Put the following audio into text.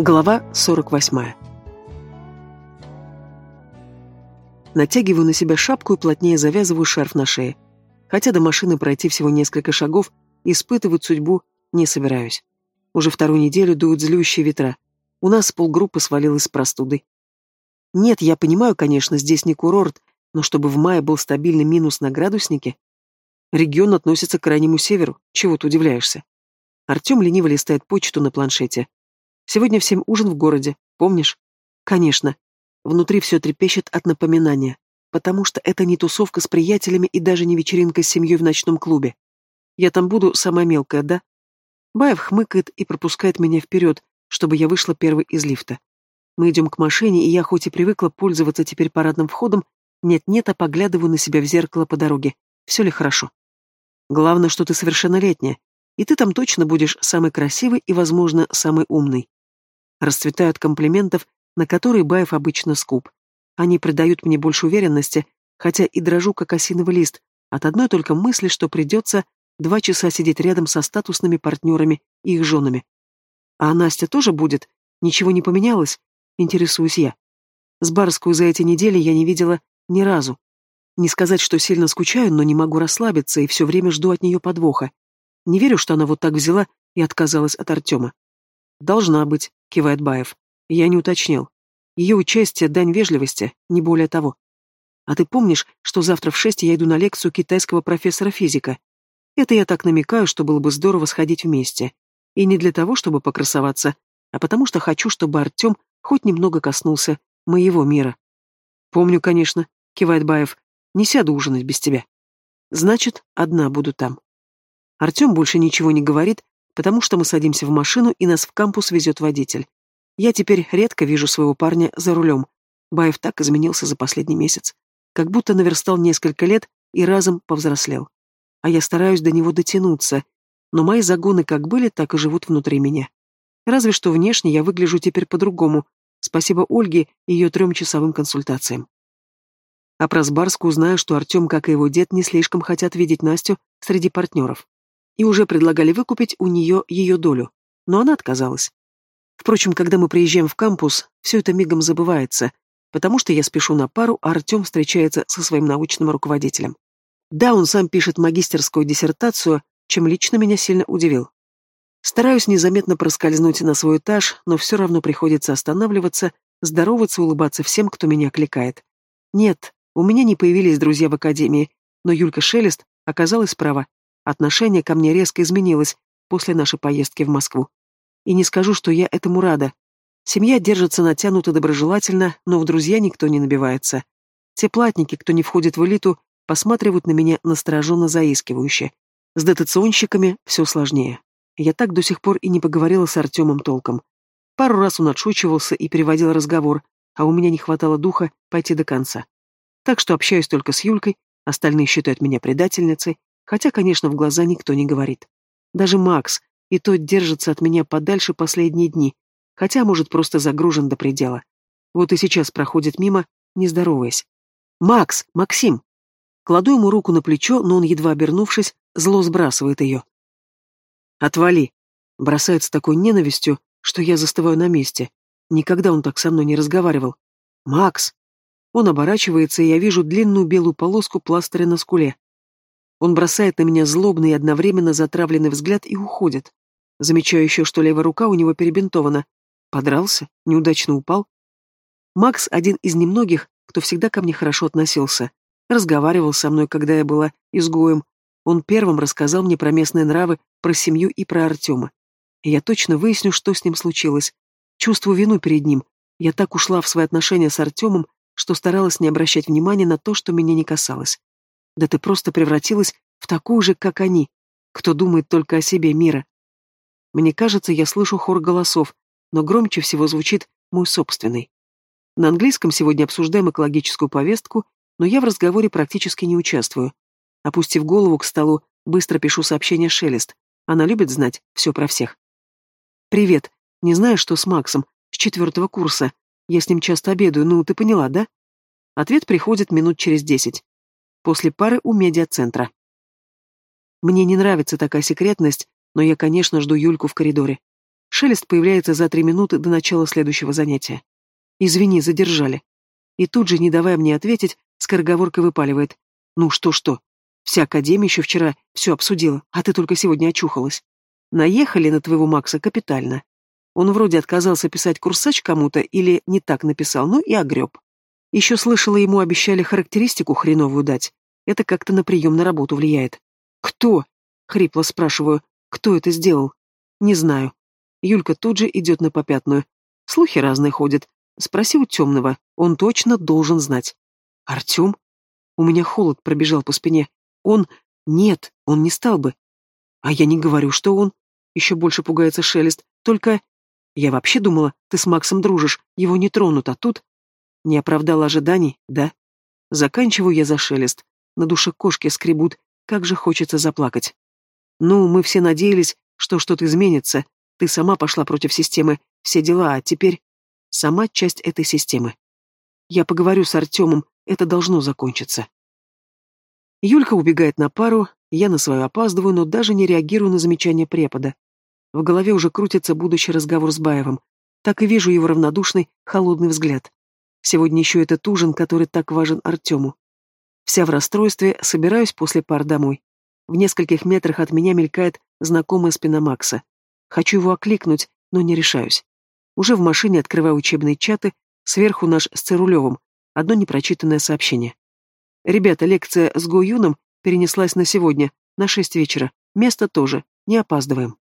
Глава 48. Натягиваю на себя шапку и плотнее завязываю шарф на шее. Хотя до машины пройти всего несколько шагов, испытывать судьбу не собираюсь. Уже вторую неделю дуют злющие ветра. У нас полгруппы свалилась с простудой. Нет, я понимаю, конечно, здесь не курорт, но чтобы в мае был стабильный минус на градуснике... Регион относится к крайнему северу, чего ты удивляешься? Артем лениво листает почту на планшете. Сегодня всем ужин в городе, помнишь? Конечно. Внутри все трепещет от напоминания, потому что это не тусовка с приятелями и даже не вечеринка с семьей в ночном клубе. Я там буду самая мелкая, да? Баев хмыкает и пропускает меня вперед, чтобы я вышла первой из лифта. Мы идем к машине, и я хоть и привыкла пользоваться теперь парадным входом, нет-нет, а поглядываю на себя в зеркало по дороге. Все ли хорошо? Главное, что ты совершеннолетняя, и ты там точно будешь самый красивый и, возможно, самый умный. Расцветают комплиментов, на которые Баев обычно скуп. Они придают мне больше уверенности, хотя и дрожу, как осиновый лист, от одной только мысли, что придется два часа сидеть рядом со статусными партнерами и их женами. А Настя тоже будет? Ничего не поменялось? Интересуюсь я. С Барскую за эти недели я не видела ни разу. Не сказать, что сильно скучаю, но не могу расслабиться и все время жду от нее подвоха. Не верю, что она вот так взяла и отказалась от Артема. «Должна быть», — кивает Баев. Я не уточнил. Ее участие — дань вежливости, не более того. А ты помнишь, что завтра в шесть я иду на лекцию китайского профессора физика? Это я так намекаю, что было бы здорово сходить вместе. И не для того, чтобы покрасоваться, а потому что хочу, чтобы Артем хоть немного коснулся моего мира. Помню, конечно, кивает Баев, не сяду ужинать без тебя. Значит, одна буду там. Артем больше ничего не говорит, потому что мы садимся в машину, и нас в кампус везет водитель. Я теперь редко вижу своего парня за рулем. Баев так изменился за последний месяц. Как будто наверстал несколько лет и разом повзрослел. А я стараюсь до него дотянуться, но мои загоны как были, так и живут внутри меня. Разве что внешне я выгляжу теперь по-другому, спасибо Ольге и ее трехчасовым консультациям. А про Сбарскую знаю, что Артем, как и его дед, не слишком хотят видеть Настю среди партнеров и уже предлагали выкупить у нее ее долю, но она отказалась. Впрочем, когда мы приезжаем в кампус, все это мигом забывается, потому что я спешу на пару, а Артем встречается со своим научным руководителем. Да, он сам пишет магистерскую диссертацию, чем лично меня сильно удивил. Стараюсь незаметно проскользнуть на свой этаж, но все равно приходится останавливаться, здороваться, улыбаться всем, кто меня кликает. Нет, у меня не появились друзья в академии, но Юлька Шелест оказалась права. Отношение ко мне резко изменилось после нашей поездки в Москву. И не скажу, что я этому рада. Семья держится натянуто доброжелательно, но в друзья никто не набивается. Те платники, кто не входит в элиту, посматривают на меня настороженно заискивающе. С дотационщиками все сложнее. Я так до сих пор и не поговорила с Артемом толком. Пару раз он отшучивался и переводил разговор, а у меня не хватало духа пойти до конца. Так что общаюсь только с Юлькой, остальные считают меня предательницей, Хотя, конечно, в глаза никто не говорит. Даже Макс, и тот держится от меня подальше последние дни, хотя, может, просто загружен до предела. Вот и сейчас проходит мимо, не здороваясь. «Макс! Максим!» Кладу ему руку на плечо, но он, едва обернувшись, зло сбрасывает ее. «Отвали!» Бросает с такой ненавистью, что я застываю на месте. Никогда он так со мной не разговаривал. «Макс!» Он оборачивается, и я вижу длинную белую полоску пластыря на скуле. Он бросает на меня злобный и одновременно затравленный взгляд и уходит. Замечаю еще, что левая рука у него перебинтована. Подрался? Неудачно упал? Макс один из немногих, кто всегда ко мне хорошо относился. Разговаривал со мной, когда я была изгоем. Он первым рассказал мне про местные нравы, про семью и про Артема. И я точно выясню, что с ним случилось. Чувствую вину перед ним. Я так ушла в свои отношения с Артемом, что старалась не обращать внимания на то, что меня не касалось. Да ты просто превратилась в такую же, как они, кто думает только о себе мира. Мне кажется, я слышу хор голосов, но громче всего звучит мой собственный. На английском сегодня обсуждаем экологическую повестку, но я в разговоре практически не участвую. Опустив голову к столу, быстро пишу сообщение Шелест. Она любит знать все про всех. «Привет. Не знаю, что с Максом. С четвертого курса. Я с ним часто обедаю, ну, ты поняла, да?» Ответ приходит минут через десять после пары у медиацентра. Мне не нравится такая секретность, но я, конечно, жду Юльку в коридоре. Шелест появляется за три минуты до начала следующего занятия. «Извини, задержали». И тут же, не давая мне ответить, скороговоркой выпаливает. «Ну что-что? Вся Академия еще вчера все обсудила, а ты только сегодня очухалась. Наехали на твоего Макса капитально. Он вроде отказался писать курсач кому-то или не так написал, ну и огреб. Еще слышала, ему обещали характеристику хреновую дать. Это как-то на прием на работу влияет. «Кто?» — хрипло спрашиваю. «Кто это сделал?» «Не знаю». Юлька тут же идет на попятную. Слухи разные ходят. Спроси у темного, он точно должен знать. «Артем?» У меня холод пробежал по спине. Он... Нет, он не стал бы. А я не говорю, что он. Еще больше пугается Шелест. Только... Я вообще думала, ты с Максом дружишь, его не тронут, а тут... Не оправдала ожиданий, да? Заканчиваю я за Шелест. На душе кошки скребут, как же хочется заплакать. Ну, мы все надеялись, что что-то изменится. Ты сама пошла против системы, все дела, а теперь... Сама часть этой системы. Я поговорю с Артемом, это должно закончиться. Юлька убегает на пару, я на свою опаздываю, но даже не реагирую на замечание препода. В голове уже крутится будущий разговор с Баевым. Так и вижу его равнодушный, холодный взгляд. Сегодня еще этот ужин, который так важен Артему. Вся в расстройстве, собираюсь после пар домой. В нескольких метрах от меня мелькает знакомая спина Макса. Хочу его окликнуть, но не решаюсь. Уже в машине открываю учебные чаты, сверху наш с Цирулевым, одно непрочитанное сообщение. Ребята, лекция с Го Юном перенеслась на сегодня, на шесть вечера. Место тоже. Не опаздываем.